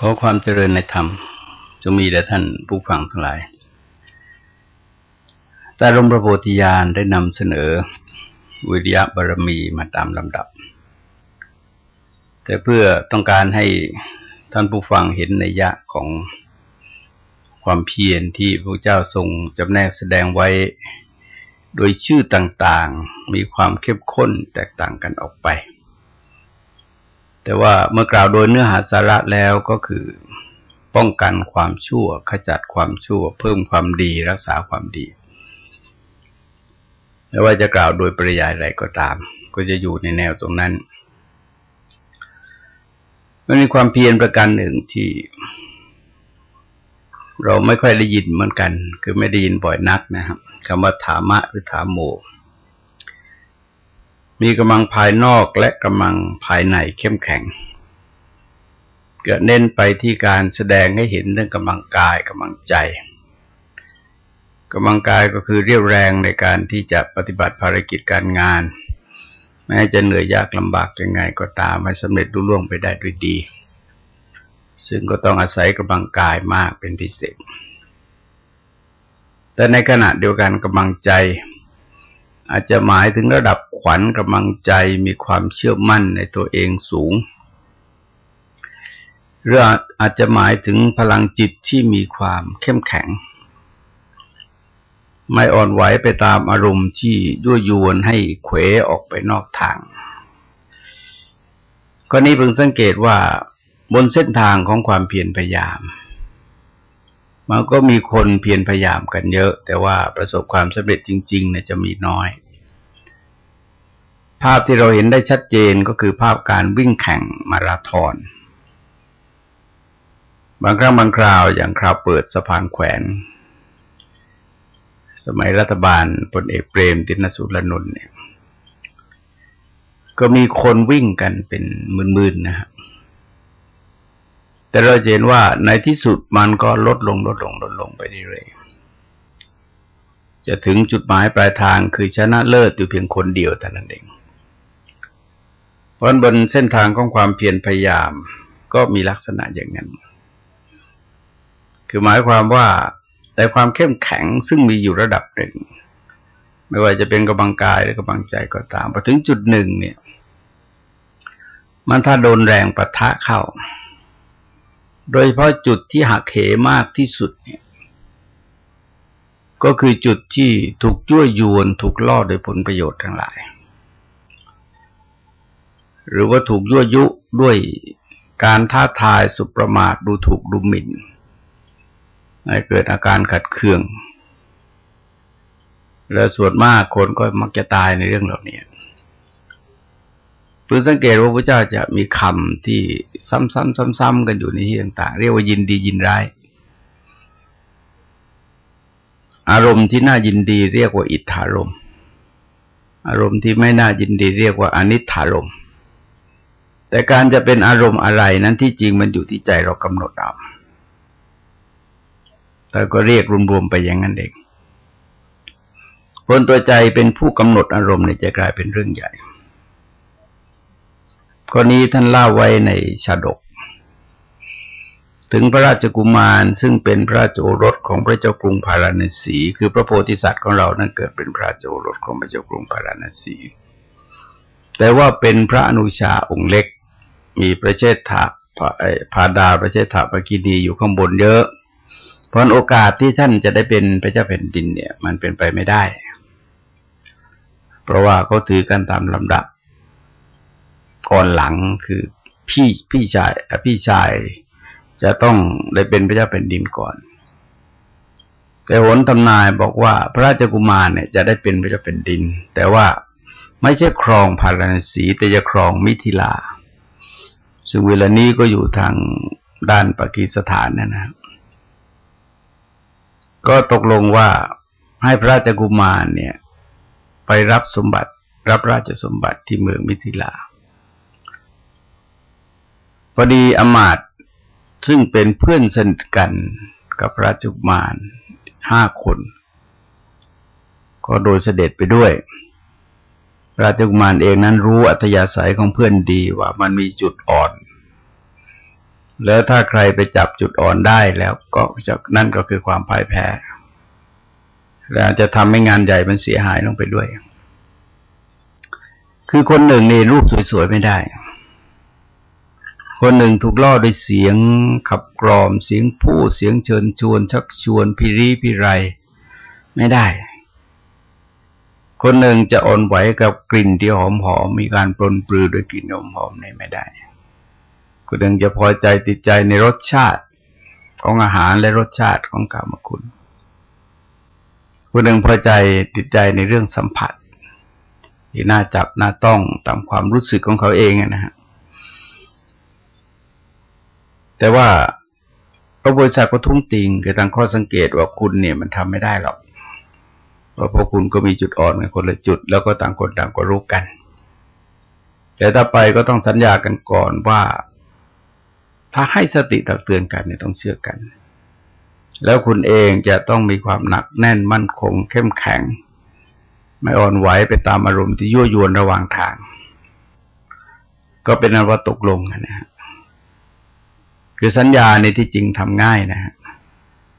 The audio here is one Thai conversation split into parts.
ขอความเจริญในธรรมจะมีแด่ท่านผู้ฟังทั้งหลาย แต่รมพระโพธิญาณได้นำเสนอ วิริยะบารมีมาตามลำดับ แต่เพื่อต้องการให้ท่านผู้ฟังเห็นในยะของความเพียรที่พระเจ้าทรงจำแนกแสดงไว้ โดยชื่อต่างๆ มีความเข้มข้นแตกต่างกันออกไป แต่ว่าเมื่อกล่าวโดยเนื้อหาสาระแล้วก็คือ ป้องกันความชั่ว ขจัดความชั่ว เพิ่มความดีรักษาความดีไม่ว่าจะกล่าวโดยปริยายอะไรก็ตาม ก็จะอยู่ในแนวตรงนั้นมันมีความเพียรประการหนึ่งที่ เราไม่ค่อยได้ยินเหมือนกัน คือไม่ได้ยินบ่อยนักนะครับคำว่าถามะหรือถามโม มีกำลังภายนอกและกำลังภายในเข้มแข็ง เกิดเน้นไปที่การแสดงให้เห็นเรื่องกำลังกายกำลังใจกำลังกายก็คือเรียวแรงในการที่จะปฏิบัติภารกิจการงาน แม้จะเหนื่อยยากลำบากยังไงก็ตามให้สำเร็จรุ่ล่วงไปได้ด้วยดี ซึ่งก็ต้องอาศัยกำลังกายมากเป็นพิเศษ แต่ในขณะเดียวกันกำลังใจ อาจจะหมายถึงระดับขวัญกำลังใจมีความเชื่อมั่นในตัวเองสูงหรืออาจจะหมายถึงพลังจิตที่มีความเข้มแข็ง ไม่อ่อนไหวไปตามอารมณ์ที่ยั่วยวนให้เขวออกไปนอกทางก็นี้เพิ่งสังเกตว่าบนเส้นทางของความเพียรพยายาม มันก็มีคนเพียรพยายามกันเยอะ แต่ว่าประสบความสำเร็จจริงๆเนี่ยจะมีน้อย ภาพที่เราเห็นได้ชัดเจนก็คือภาพการวิ่งแข่งมาราธอนบางครั้งบางคราวอย่างคราวเปิดสะพานแขวน สมัยรัฐบาลพลเอกเปรมตินสุรนนท์เนี่ย ก็มีคนวิ่งกันเป็นหมื่นๆนะครับ แต่เราเห็นว่าในที่สุดมันก็ลดลงลดลงลดลงไปเรื่อยๆจะถึงจุดหมายปลายทางคือชนะเลิศอยู่เพียงคนเดียวแต่นั้นเอง เพราะบนเส้นทางของความเพียรพยายามก็มีลักษณะอย่างนั้น คือหมายความว่าแต่ความเข้มแข็งซึ่งมีอยู่ระดับหนึ่ง ไม่ว่าจะเป็นกำลังกายหรือกำลังใจก็ตามพอถึงจุดหนึ่งเนี่ย มันถ้าโดนแรงประทะเข้า โดยเฉพาะจุดที่หักเหมากที่สุดเนี่ย ก็คือจุดที่ถูกยั่วยวนถูกล่อโดยผลประโยชน์ทั้งหลาย หรือว่าถูกยั่วยุด้วยการท้าทายสุประมาทดูถูกดูหมิ่นให้เกิดอาการขัดเคือง และส่วนมากคนก็มักจะตายในเรื่องเหล่านี้ เพื่อสังเกตว่าพระเจ้าจะมีคำที่ซ้ำๆๆ ๆ กันอยู่ในที่ต่างๆ เรียกว่ายินดียินร้าย อารมณ์ที่น่ายินดีเรียกว่าอิทธารมอารมณ์ที่ไม่น่ายินดีเรียกว่าอนิถารมแต่การจะเป็นอารมณ์อะไรนั้นที่จริงมันอยู่ที่ใจเรากำหนดเอาแต่ก็เรียกรวมๆไปอย่างนั้นเองคนตัวใจเป็นผู้กำหนดอารมณ์ในจะกลายเป็นเรื่องใหญ่ ข้อนี้ท่านเล่าไว้ในชาดก ถึงพระราชกุมารซึ่งเป็นพระราชโอรสของพระเจ้ากรุงพาราณสี คือพระโพธิสัตว์ของเรานั้นเกิดเป็นพระราชโอรสของพระเจ้ากรุงพาราณสีแต่ว่าเป็นพระอนุชาองค์เล็ก มีประเชษฐะพาดาประเชษฐะปกิดีอยู่ข้างบนเยอะ เพราะโอกาสที่ท่านจะได้เป็นพระเจ้าแผ่นดินเนี่ย มันเป็นไปไม่ได้ เพราะว่าเขาถือกันตามลำดับ ก่อนหลังคือพี่พี่ชายพี่ชายจะต้องได้เป็นพระเจ้าแผ่นดินก่อน แต่หนทำนายบอกว่าพระราชกุมารเนี่ยจะได้เป็นพระเจ้าแผ่นดิน แต่ว่าไม่ใช่ครองพาราณสีแต่จะครองมิถิลา ซึ่งเวลานี้ก็อยู่ทางด้านปากีสถานนะนะ ก็ตกลงว่าให้พระราชกุมารเนี่ย ไปรับสมบัติรับราชสมบัติที่เมืองมิถิลา พอดีอมาตซึ่งเป็นเพื่อนสนิทกันกับพระราชกุมารห้าคน ก็โดยเสด็จไปด้วยราชกุมารเองนั้นรู้อัธยาศัยของเพื่อนดีว่ามันมีจุดอ่อน แล้วถ้าใครไปจับจุดอ่อนได้แล้วก็จะนั่นก็คือความพ่ายแพ้ แล้วจะทำให้งานใหญ่มันเสียหายลงไปด้วย คือคนหนึ่งในรูปสวยๆไม่ได้ คนหนึ่งถูกล่อด้วยเสียงขับกรอมเสียงผู้เสียงเชิญชวน ชักชวนพิรีพิไร ไม่ได้ คนหนึ่งจะอ่อนไหวกับกลิ่นที่หอมหอมมีการปลนปลือด้วยกลิ่นหอมหอมในไม่ได้ คนหนึ่งจะพอใจติดใจในรสชาติของอาหารและรสชาติของกามคุณ คนหนึ่งพอใจติดใจในเรื่องสัมผัสที่น่าจับน่าต้องตามความรู้สึกของเขาเองนะฮะ แต่ว่าพระบริษัทก็ทุ่งติงคือตั้งข้อสังเกตว่าคุณเนี่ยมันทำไม่ได้หรอก เพราะพวกคุณก็มีจุดอ่อนกันคนละจุด แล้วก็ต่างคนต่างก็รู้กัน แต่ถ้าไปก็ต้องสัญญากันก่อนว่า ถ้าให้สติตักเตือนกันเนี่ยต้องเชื่อกัน แล้วคุณเองจะต้องมีความหนักแน่นมั่นคง เข้มแข็ง ไม่อ่อนไหวไปตามอารมณ์ที่ยั่วยวนระหว่างทาง ก็เป็นอันว่าตกลงนะฮะ คือสัญญาในที่จริงทำง่ายนะฮะ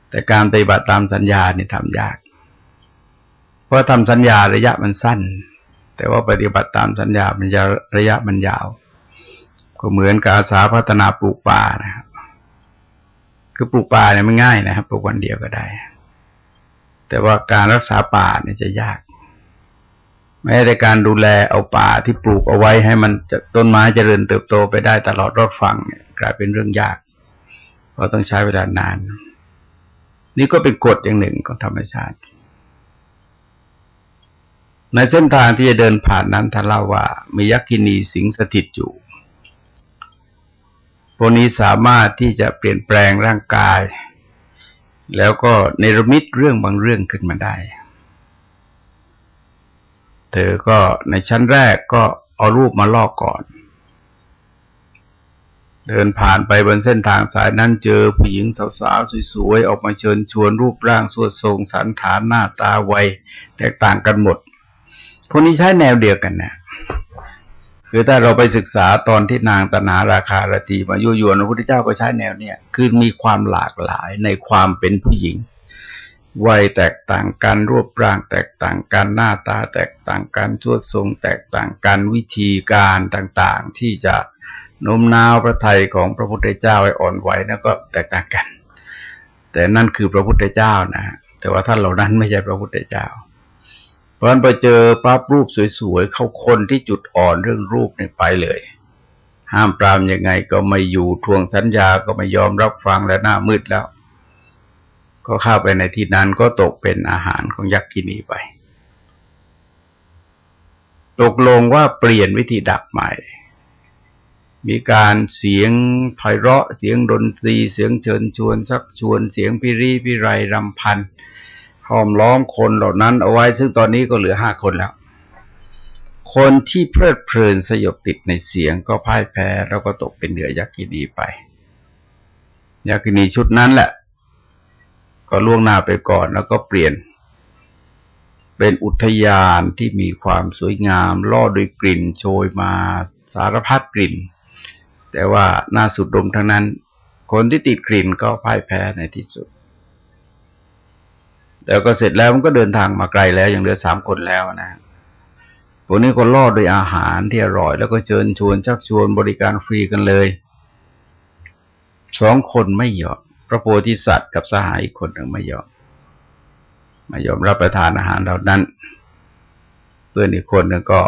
แต่การปฏิบัติตามสัญญาเนี่ยทำยาก เพราะทำสัญญาระยะมันสั้น แต่ว่าปฏิบัติตามสัญญามันจะระยะมันยาว ก็เหมือนกับอาสาพัฒนาปลูกป่านะครับคือปลูกป่าเนี่ยไม่ง่ายนะครับปลูกวันเดียวก็ได้ แต่ว่าการรักษาป่าเนี่ยจะยากแม้แต่การดูแลเอาป่าที่ปลูกเอาไว้ให้มันจะต้นไม้เจริญเติบโตไปได้ตลอดรอดฟังเนี่ยกลายเป็นเรื่องยาก เราต้องใช้เวลานาน นี่ก็เป็นกฎอย่างหนึ่งของธรรมชาติ ในเส้นทางที่จะเดินผ่านนั้นท่านเล่าว่า มียักษินีสิงสถิตอยู่พวกนี้สามารถที่จะเปลี่ยนแปลงร่างกาย แล้วก็เนรมิตเรื่องบางเรื่องขึ้นมาได้ เธอก็ในชั้นแรกก็เอารูปมาลอกก่อน เดินผ่านไปบนเส้นทางสายนั้นเจอผู้หญิงสาวๆสวยๆออกมาเชิญชวนรูปร่างสวดทรงสันฐานหน้าตาวัยแตกต่างกันหมดพวกนี้ใช้แนวเดียวกันนะคือถ้าเราไปศึกษาตอนที่นางตนาราคารตีมายุยวนพระพุทธเจ้าก็ใช้แนวเนี้ยคือมีความหลากหลายในความเป็นผู้หญิง วัยแตกต่างกันรูปร่าง แตกต่างกันหน้าตา แตกต่างกันชั่วทรง แตกต่างกันวิธีการต่างๆ ที่จะ นมนาวพระไทยของพระพุทธเจ้าให้อ่อนไหวนั่นก็แตกต่างกัน แต่นั่นคือพระพุทธเจ้านะแต่ว่าท่านเหล่านั้นไม่ใช่พระพุทธเจ้า เพราะนั้นไปเจอภาพรูปสวยๆ เข้าคนที่จุดอ่อนเรื่องรูปเนี่ยไปเลย ห้ามปรามยังไงก็ไม่อยู่ทวงสัญญาก็ไม่ยอมรับฟังและหน้ามืดแล้ว ก็เข้าไปในที่นั้นก็ตกเป็นอาหารของยักษ์กินีไป ตกลงว่าเปลี่ยนวิธีดักใหม่ มีการเสียงไพเราะ เสียงดนตรี เสียงเชิญชวนชักชวน เสียงพิรีพิไรรำพันห้อมล้อมคนเหล่านั้นเอาไว้ ซึ่งตอนนี้ก็เหลือห้าคนแล้ว คนที่เพลิดเพลินสยบติดในเสียงก็พ่ายแพ้แล้วก็ตกเป็นเหยื่อยักษ์กินีไป ยักษ์กินีชุดนั้นแหละ ก็ล่วงหน้าไปก่อนแล้วก็เปลี่ยน เป็นอุทยานที่มีความสวยงาม ล่อด้วยกลิ่นโชยมาสารพัดกลิ่น แต่ว่าน่าสุดดมทั้งนั้น คนที่ติดกลิ่นก็พ่ายแพ้ในที่สุด แต่ก็เสร็จแล้วมันก็เดินทางมาไกลแล้วยังเหลือสามคนแล้วนะพวกนี้ก็ล่อด้วยอาหารที่อร่อย แล้วก็เชิญชวนชักชวนบริการฟรีกันเลยสองคนไม่ยอมพระโพธิสัตว์กับสหายอีกคนหนึ่งไม่ยอมไม่ยอมรับประทานอาหารเหล่านั้น เพื่อนอีกคนหนึ่งก็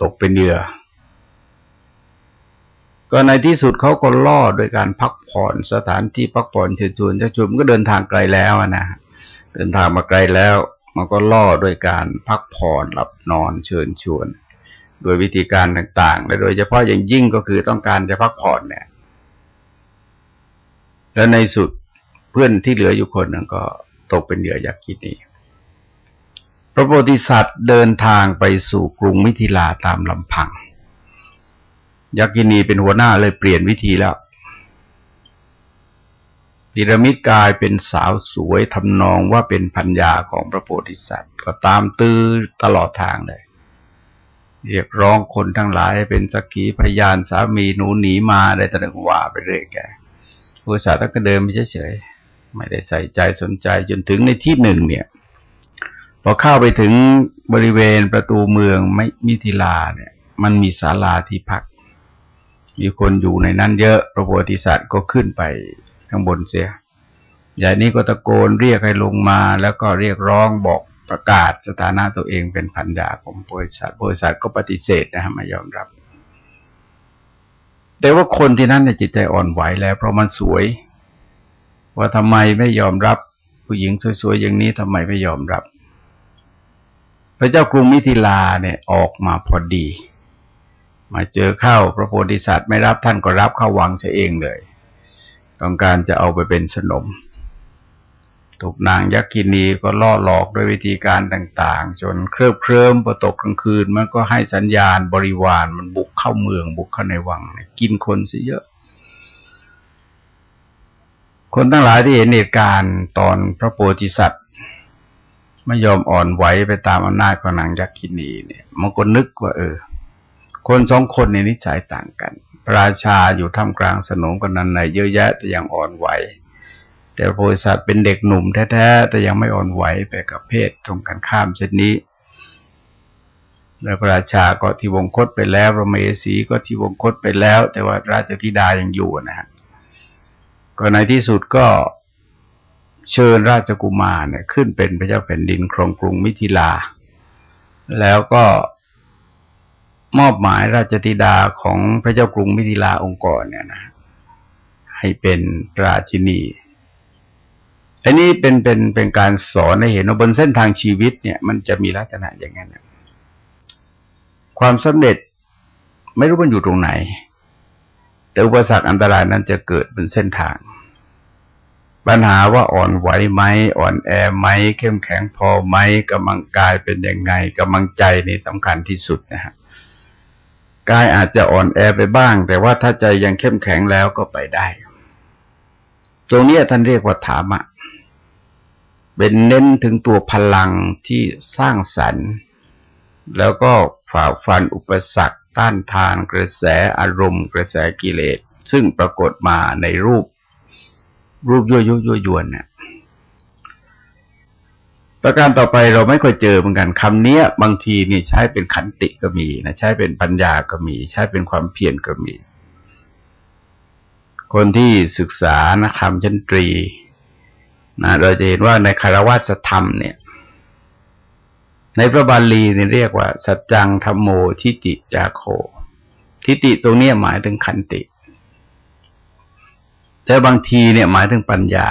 ตกเป็นเหยื่อ ก็ในที่สุดเขาก็ล่อโดยการพักผ่อนสถานที่พักผ่อนเชิญชวนชักชวนก็เดินทางไกลแล้วนะเดินทางมาไกลแล้ว มันก็ล่อด้วยการพักผ่อนหลับนอนเชิญชวน โดยวิธีการต่างๆและโดยเฉพาะอย่างยิ่งก็คือต้องการจะพักผ่อนเนี่ย และในสุดเพื่อนที่เหลืออยู่คนนึงก็ตกเป็นเหยื่อยักษ์กินีพระโพธิสัตว์เดินทางไปสู่กรุงมิถิลาตามลำพัง ยักษินีเป็นหัวหน้าเลยเปลี่ยนวิธีแล้วพีระมิดกายเป็นสาวสวยทำนองว่าเป็นพัญญาของพระโพธิสัตว์ ก็ตามตื้อตลอดทางเลย เรียกร้องคนทั้งหลายเป็นสักขีพยานสามีหนูหนีมาได้ตระว่าไปเรื่อยแกผู้สาว์ก็เดินไปเฉยๆไม่ได้ใส่ใจสนใจจนถึงในที่หนึ่งเนี่ย พอเข้าไปถึงบริเวณประตูเมืองไม่มิถิลาเนี่ย มันมีศาลาที่พัก มีคนอยู่ในนั้นเยอะพระโพธิสัตว์ก็ขึ้นไปข้างบนเสียใหญ่นี้ก็ตะโกนเรียกให้ลงมาแล้วก็เรียกร้องบอกประกาศสถานะตัวเองเป็นพันยาของบริษัทบริษัทก็ปฏิเสธนะฮะไม่ยอมรับ แต่ว่าคนที่นั่นเนี่ยจิตใจอ่อนไหวแล้ว เพราะมันสวย ว่าทำไมไม่ยอมรับ ผู้หญิงสวยๆอย่างนี้ทำไมไม่ยอมรับ พระเจ้ากรุงมิถิลาเนี่ยออกมาพอดี มาเจอเข้าพระโพธิสัตว์ไม่รับท่านก็รับเข้าวังเสียเองเลย ต้องการจะเอาไปเป็นสนม ถูกนางยักษินีก็ล่อหลอกด้วยวิธีการต่างๆ จนเคลิบเคลิ้มพอตกกลางคืน มันก็ให้สัญญาณบริวารมันบุกเข้าเมือง บุกเข้าในวัง กินคนซะเยอะ คนทั้งหลายที่เห็นเหตุการณ์ตอนพระโพธิสัตว์ไม่ยอมอ่อนไหวไปตามอำนาจของนางยักษินีเนี่ยมันก็นึกว่าเออ คนสองคนในนิสัยต่างกัน ราชาอยู่ท่ามกลางสนมกันนั้นในเยอะแยะแต่ยังอ่อนไหว แต่โพธิสัตว์เป็นเด็กหนุ่มแท้ๆแต่ยังไม่อ่อนไหวไปกับเพศตรงกันข้ามเช่นนี้ แล้วพระราชาก็ที่วงคตไปแล้วพระเมสีก็ที่วงคตไปแล้ว แต่ว่าราชธิดายังอยู่นะฮะก็ในที่สุดก็เชิญราชกุมารเนี่ยขึ้นเป็นพระเจ้าแผ่นดินครองกรุงมิถิลา แล้วก็ มอบหมายราชธิดาของพระเจ้ากรุงมิถิลาองค์กรเนี่ยนะ ให้เป็นราชินีอันนี้เป็นเป็นเป็นการสอนให้เห็นว่าบนเส้นทางชีวิตเนี่ย มันจะมีลักษณะอย่างนั้นความสำเร็จไม่รู้มันอยู่ตรงไหน แต่อุปสรรคอันตรายนั้นจะเกิดบนเส้นทาง ปัญหาว่าอ่อนไหวไหมอ่อนแอไหมเข้มแข็งพอไหมกำลังกายเป็นยังไงกำลังใจนี่สำคัญที่สุดนะฮะ กายอาจจะอ่อนแอไปบ้าง แต่ว่าถ้าใจยังเข้มแข็งแล้วก็ไปได้ ตรงนี้ท่านเรียกว่าถามะ เป็นเน้นถึงตัวพลังที่สร้างสรรค์ แล้วก็ฝ่าฟันอุปสรรคต้านทานกระแสอารมณ์ กระแสกิเลส ซึ่งปรากฏมาในรูป รูปยั่วยุยั่วยวนเนี่ย ประการต่อไปเราไม่ค่อยเจอเหมือนกันคำนี้บางทีนี่ใช้เป็นขันติก็มีนะใช้เป็นปัญญาก็มี ใช้เป็นความเพียรก็มี คนที่ศึกษานะคำชั้นตรีนะเราจะเห็นว่าในคารวะธรรมเนี่ย ในพระบาลีเนี่ยเรียกว่า สัจจังธรรมโมทิติจาโค ทิติตรงนี้หมายถึงขันติ แต่บางทีเนี่ยหมายถึงปัญญา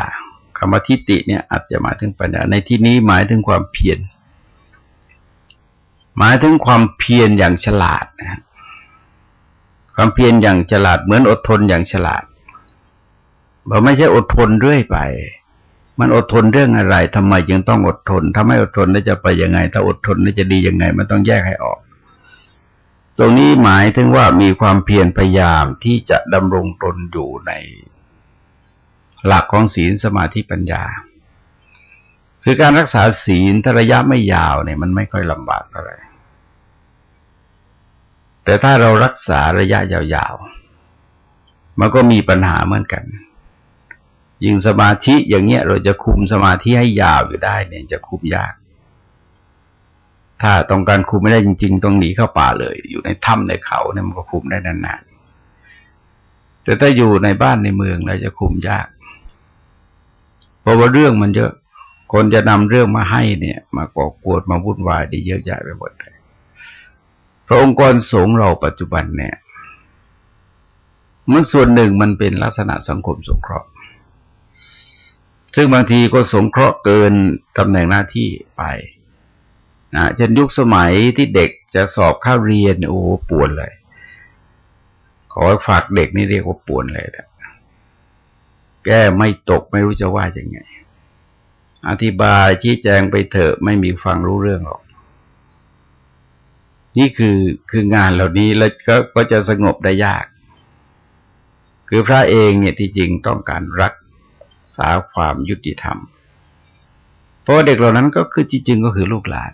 คำว่าทิติเนี่ยอาจจะหมายถึงปัญญา ในที่นี้หมายถึงความเพียร หมายถึงความเพียรอย่างฉลาดนะความเพียรอย่างฉลาดเหมือนอดทนอย่างฉลาดเราไม่ใช่อดทนเรื่อยไป มันอดทนเรื่องอะไรทำไมจึงต้องอดทน ถ้าไม่อดทนแล้วจะไปยังไง ถ้าอดทนแล้วจะดียังไง มันต้องแยกให้ออก ตรงนี้หมายถึงว่ามีความเพียรพยายามที่จะดำรงตนอยู่ใน หลักของศีลสมาธิปัญญา คือการรักษาศีลถ้าระยะไม่ยาวเนี่ยมันไม่ค่อยลำบากอะไรแต่ถ้าเรารักษาระยะยาวๆ มันก็มีปัญหาเหมือนกัน ยิ่งสมาธิอย่างเงี้ยเราจะคุมสมาธิให้ยาวอยู่ได้เนี่ยจะคุมยาก ถ้าต้องการคุมไม่ได้จริง ๆ ต้องหนีเข้าป่าเลย อยู่ในถ้ำในเขาเนี่ยมันก็คุมได้นานๆ แต่ถ้าอยู่ในบ้านในเมืองเราจะคุมยาก ราะว่าเรื่องมันเยอะ คนจะนำเรื่องมาให้เนี่ย มาก่อกวดมาวุ่นวายดีเยอะแยะไปหมดเลยพระองค์กรสงฆ์เราปัจจุบันเนี่ย มันส่วนหนึ่งมันเป็นลักษณะสังคมสงเคราะห์ ซึ่งบางทีก็สงเคราะห์เกินตำแหน่งหน้าที่ไปนะเช่นยุคสมัยที่เด็กจะสอบเข้าเรียนโอ้ปวดเลย ขอฝากเด็กนี่เรียกว่าปวดเลยนะ แก้ไม่ตกไม่รู้จะว่ายังไง อธิบายชี้แจงไปเถอะไม่มีฟังรู้เรื่องหรอก นี่คือคืองานเหล่านี้แล้วก็ก็จะสงบได้ยาก คือพระเองเนี่ยที่จริงต้องการรักษาความยุติธรรม เพราะเด็กเหล่านั้นก็คือจริง ๆ ก็คือลูกหลาน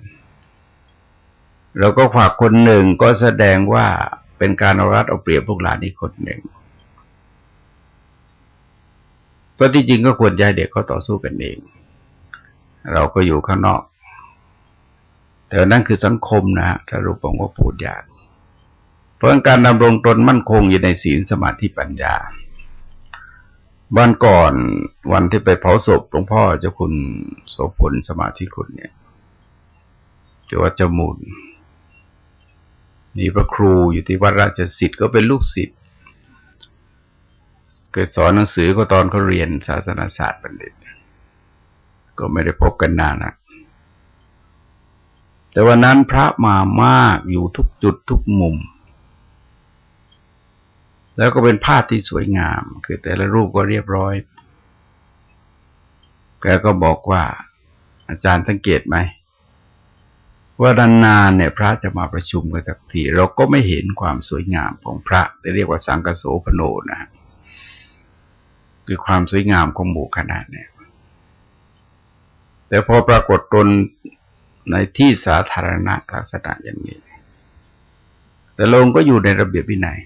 เราก็ฝากคนหนึ่งก็แสดงว่าเป็นการเอารัดเอาเปรียบพวกหลานอีกคนหนึ่ง เพราะที่จริงก็ควรใจเด็กเขาต่อสู้กันเอง เราก็อยู่ข้างนอก แต่นั่นคือสังคมนะถ้ารูปผมก็พูดยากเพราะการดำรงตนมั่นคงอยู่ในศีลสมาธิปัญญา วันก่อนวันที่ไปเผาศพหลวงพ่อเจ้าคุณโสพลสมาธิคุณเนี่ยจว่าจมูลมีพระครูอยู่ที่วัดราชสิทธิ์ก็เป็นลูกศิษย์ เคยสอนหนังสือก็ตอนเขาเรียนศาสนาศาสตร์บัณฑิต ก็ไม่ได้พบกันนานนะแต่วันนั้นพระมามากอยู่ทุกจุดทุกมุม แล้วก็เป็นภาพที่สวยงาม คือแต่ละรูปก็เรียบร้อย แกก็บอกว่า อาจารย์สังเกตไหม ว่านานๆเนี่ย พระจะมาประชุมกันสักที เราก็ไม่เห็นความสวยงามของพระจะเรียกว่าสังกโสพโนนะคื คือความสวยงามของหมู่คณะเนี่ย แต่พอปรากฏตนในที่สาธารณะลักษณะอย่างนี้ แต่ลงก็อยู่ในระเบียบวินัย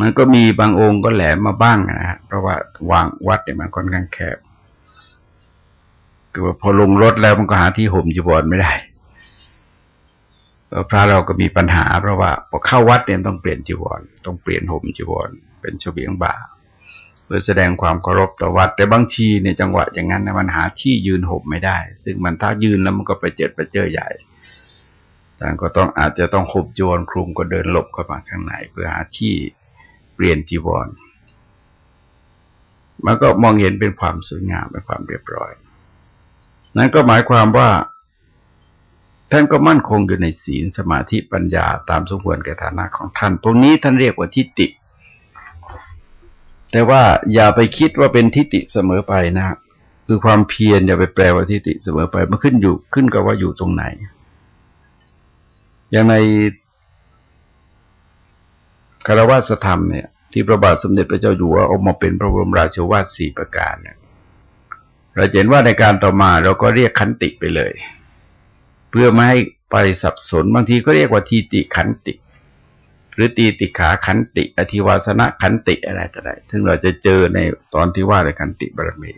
มันก็มีบางองค์ก็แหลมมาบ้างนะฮะเพราะว่าวางวัดเนี่ยมันค่อนข้างแคบ คือว่าพอลงรถแล้วมันก็หาที่ห่มจีวรไม่ได้ พระเราก็มีปัญหา เพราะว่าพอเข้าวัดเนี่ยต้องเปลี่ยนจีวร ต้องเปลี่ยนห่มจีวร เป็นเฉบียงบ่าเพื่อแสดงความเคารพต่อวัด แต่บางทีในจังหวะอย่างนั้นในมันหาที่ยืนห่มไม่ได้ ซึ่งมันถ้ายืนแล้วมันก็ไปเจ็ดไปเจอใหญ่ต่ก็ต้องอาจจะต้องห่มจีวรคลุมก็เดินหลบเข้ามาข้างในเพื่อหาที่เปลี่ยนจีวรมันก็มองเห็นเป็นความสวยงามเป็นความเรียบร้อย นั้นก็หมายความว่า ท่านก็มั่นคงอยู่ในศีลสมาธิปัญญาตามสมควรแก่ฐานะของท่าน ตรงนี้ท่านเรียกว่าทิฏฐิ แต่ว่าอย่าไปคิดว่าเป็นทิฏฐิเสมอไปนะคือความเพียรอย่าไปแปลว่าทิฏฐิเสมอไปมันขึ้นอยู่ขึ้นกับว่าอยู่ตรงไหน อย่างในคารวะธรรมเนี่ย ที่พระบาทสมเด็จพระเจ้าอยู่หัวออกมาเป็นพระบรมราชวาทสี่ประการเนี่ยเราเห็นว่าในการต่อมาเราก็เรียกขันติไปเลย เพื่อไม่ให้ไปสับสนบางทีก็เรียกว่าทีติขันติ หรือตีติขาขันติ อธิวาสนะขันติอะไรต่ออะไรซึ่งเราจะเจอในตอนที่ว่าในขันติบารมี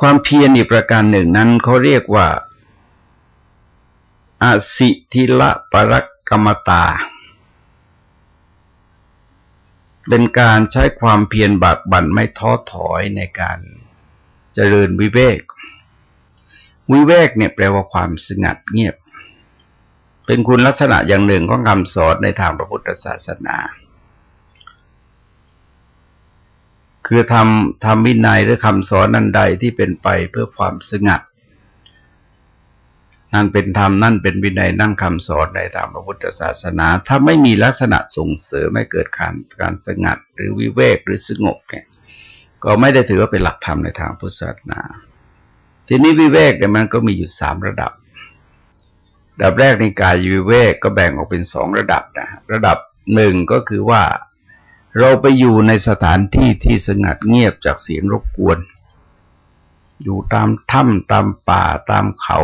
ความเพียรอีกประการหนึ่งนั้นเขาเรียกว่าอาสิทิละปรักกรรมตา เป็นการใช้ความเพียรบากบั่นไม่ท้อถอยในการเจริญวิเวก วิเวกเนี่ยแปลว่าความสงัดเงียบ เป็นคุณลักษณะอย่างหนึ่งของคำสอนในทางพระพุทธศาสนา คือทำทำวินัยหรือคำสอนนันใดที่เป็นไปเพื่อความสงัด นั่นเป็นธรรมนั่นเป็นวินัยนั่นคำสอนในตามพระพุทธศาสนา ถ้าไม่มีลักษณะส่งเสริมไม่เกิดการการสงัด หรือวิเวกหรือสงบเนี่ยก็ไม่ได้ถือว่าเป็นหลักธรรมในทางพุทธศาสนา ทีนี้วิเวกเนี่ยมันก็มีอยู่สามระดับ ระดับแรกในกายวิเวกก็แบ่งออกเป็นสองระดับนะระดับหนึ่งก็คือว่าเราไปอยู่ในสถานที่ที่สงัดเงียบจากเสียงรบกวน อยู่ตามถ้ำตามป่าตามเขา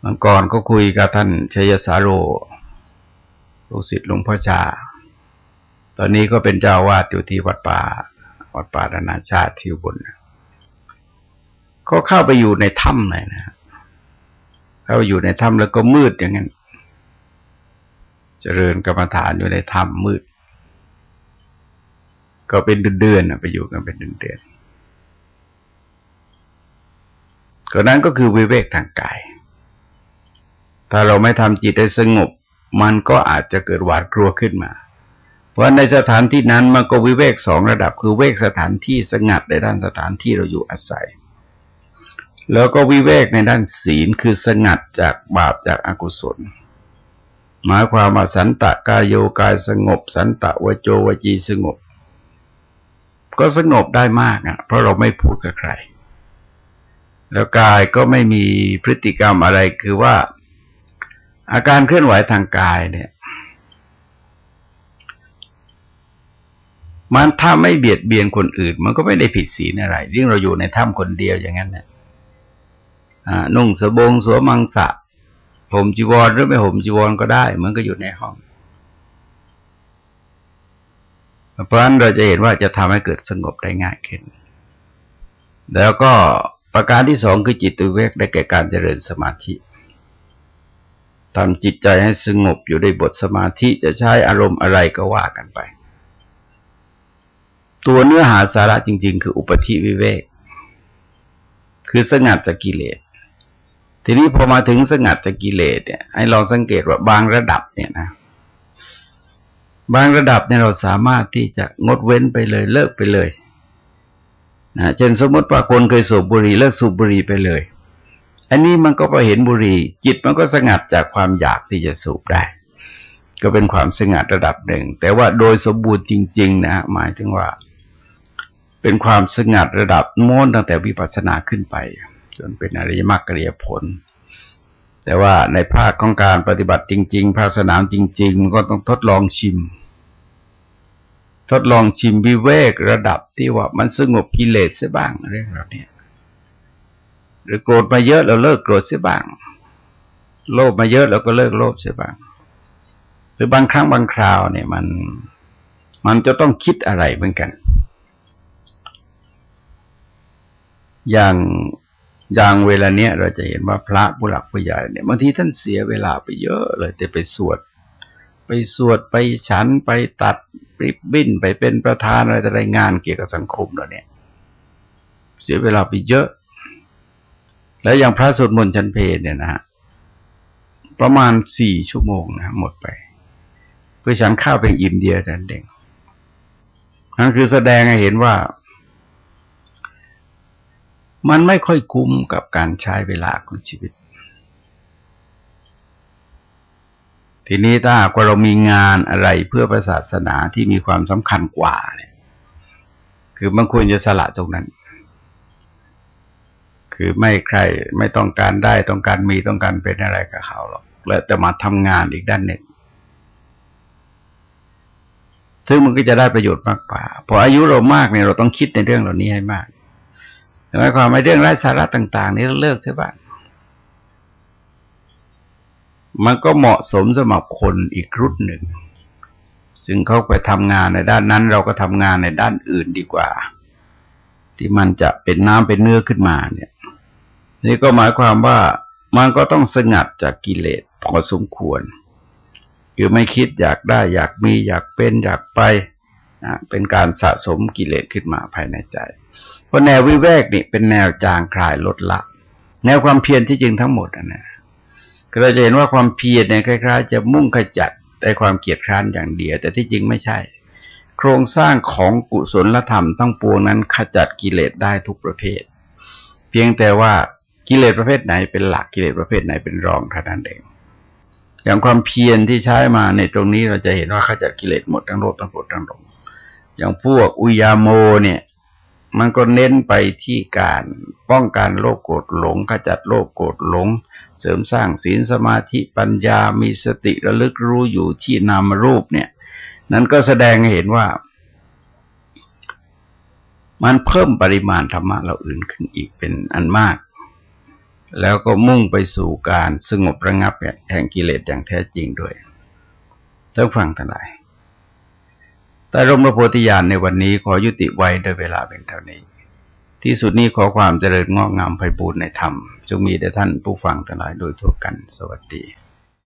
เมื่อก่อนก็คุยกับท่านชัยสาโรลูกศิษย์หลวงพ่อชา ตอนนี้ก็เป็นเจ้าวาดอยู่ที่วัดป่า วัดป่านานาชาติที่บุญ ก็เข้าไปอยู่ในถ้ำเลยนะเข้าไปอยู่ในถ้ำแล้วก็มืดอย่างนั้น เจริญกรรมฐานอยู่ในถ้ำมืด ก็เป็นเดือนๆไปอยู่กันเป็นเดือนๆก็นั้นก็คือวิเวกทางกาย ถ้าเราไม่ทำจิตให้สงบ มันก็อาจจะเกิดหวาดกลัวขึ้นมาเพราะในสถานที่นั้นมันก็วิเวกสองระดับคือเวกสถานที่สงัดในด้านสถานที่เราอยู่อาศัย แล้วก็วิเวกในด้านศีลคือสงัดจากบาปจากอากุศล หมายความว่าสันตะกายโยกายสงบ สันตะวโจวจีสงบ ก็สงบได้มากอะ เพราะเราไม่พูดกับใคร แล้วกายก็ไม่มีพฤติกรรมอะไรคือว่า อาการเคลื่อนไหวทางกายเนี่ย มันถ้าไม่เบียดเบียนคนอื่น มันก็ไม่ได้ผิดศีลอะไรยิ่งเราอยู่ในถ้ำคนเดียวอย่างนั้นเนี่ย นุ่งสบงสวมมังสะผมจีวรหรือไม่ห่มจีวรก็ได้เหมือนก็อยู่ในห้อง เพราะฉะนั้นเราจะเห็นว่าจะทำให้เกิดสงบได้ง่ายขึ้น แล้วก็ประการที่สองคือจิตวิเวกได้แก่การเจริญสมาธิทำจิตใจให้สงบอยู่ในบทสมาธิจะใช้อารมณ์อะไรก็ว่ากันไป ตัวเนื้อหาสาระจริง ๆ คืออุปธิวิเวก คือสงัดจากกิเลส ทีนี้พอมาถึงสงัดจากกิเลสเนี่ยให้ลองสังเกตว่าบางระดับเนี่ยนะ บางระดับเนี่ยเราสามารถที่จะงดเว้นไปเลยเลิกไปเลยนะเช่นสมมติว่าคนเคยสูบบุหรี่เลิกสูบบุหรี่ไปเลย อันนี้มันก็พอเห็นบุหรี่ จิตมันก็สงัดจากความอยากที่จะสูบได้ ก็เป็นความสงัดระดับหนึ่ง แต่ว่าโดยสมบูรณ์จริง ๆ นะหมายถึงว่า เป็นความสงัดระดับโม้นตั้งแต่วิปัสสนาขึ้นไป จนเป็นอริยมรรคอริยผล แต่ว่าในภาคของการปฏิบัติจริง ๆ ภาคสนามจริงๆก็ต้องทดลองชิม ทดลองชิมวิเวกระดับที่ว่ามันสงบกิเลสซะบ้างเรื่องเราเนี่ยหรือโกรธมาเยอะเราเลิกโกรธเสียบ้าง โลภมาเยอะเราก็เลิกโลภเสียบ้าง หรือบางครั้งบางคราวเนี่ยมันมันจะต้องคิดอะไรเหมือนกัน อย่าง อย่างเวลาเนี้ยเราจะเห็นว่าพระผู้หลักผู้ใหญ่เนี่ยบางทีท่านเสียเวลาไปเยอะเลยแต่ไปสวด ไปสวดไปฉันไปตัดริบบิ้นไปเป็นประธานอะไรแต่รายงานเกี่ยวกับสังคมเราเนี่ย เสียเวลาไปเยอะ แล้วอย่างพระสวดมนต์ชันเพลเนี่ยนะฮะประมาณสี่ชั่วโมงนะหมดไป เพื่อฉันข้าวเป็นอิ่มเดียวนั่นเองนั่นคือแสดงให้เห็นว่า มันไม่ค่อยคุ้มกับการใช้เวลาของชีวิต ทีนี้ถ้าหากว่าเรามีงานอะไรเพื่อพระศาสนาที่มีความสำคัญกว่าเนี่ยคือมันควรจะสละตรงนั้น คือไม่ใครไม่ต้องการได้ต้องการมีต้องการเป็นอะไรกับเขาหรอกแล้วจะมาทำงานอีกด้านหนึ่งซึ่งมันก็จะได้ประโยชน์มากกว่า พออายุเรามากเนี่ยเราต้องคิดในเรื่องเหล่านี้ให้มาก หมายความว่าเรื่องไร้สาระต่าง ๆ นี้เราเลิกใช่ปะมันก็เหมาะสมสำหรับคนอีกรุ่นหนึ่ง ซึ่งเขาไปทำงานในด้านนั้น เราก็ทำงานในด้านอื่นดีกว่า ที่มันจะเป็นน้ำเป็นเนื้อขึ้นมาเนี่ย นี่ก็หมายความว่ามันก็ต้องสงัดจากกิเลสพอสมควร คือไม่คิดอยากได้อยากมีอยากเป็นอยากไปนะเป็นการสะสมกิเลสขึ้นมาภายในใจ เพราะแนววิเวกนี่เป็นแนวจางคลายลดละ แนวความเพียรที่จริงทั้งหมดนะก็เราจะเห็นว่าความเพียรเนี่ยคล้ายๆ จะมุ่งขจัดได้ความเกียดคร้านอย่างเดียว แต่ที่จริงไม่ใช่ โครงสร้างของกุศลธรรมทั้งปวงนั้นขจัดกิเลสได้ทุกประเภท เพียงแต่ว่ากิเลสประเภทไหนเป็นหลักกิเลสประเภทไหนเป็นรองเท่านั้นเองอย่างความเพียรที่ใช้มาในตรงนี้เราจะเห็นว่าขาจัดกิเลสหมดทั้งโลกทั้งโกรธทั้งหลงอย่างพวกอุยาโมเนี่ย มันก็เน้นไปที่การป้องกันโลกโกรธหลงขจัดโลกโกรธหลง เสริมสร้างศีลสมาธิปัญญามีสติระลึกรู้อยู่ที่นามรูปเนี่ย นั้นก็แสดงให้เห็นว่า มันเพิ่มปริมาณธรรมะเราอื่นขึ้นอีกเป็นอันมาก แล้วก็มุ่งไปสู่การสงบระงับแห่งกิเลสอย่างแท้จริงด้วยท่านฟังทั้งหลาย แต่รมพระโพธิญาณในวันนี้ขอยุติไว้โดยเวลาเป็นเท่านี้ ที่สุดนี้ขอความเจริญงอกงามไพบูรณ์ในธรรม จงมีแด่ท่านผู้ฟังทั้งหลายโดยทั่วกัน สวัสดี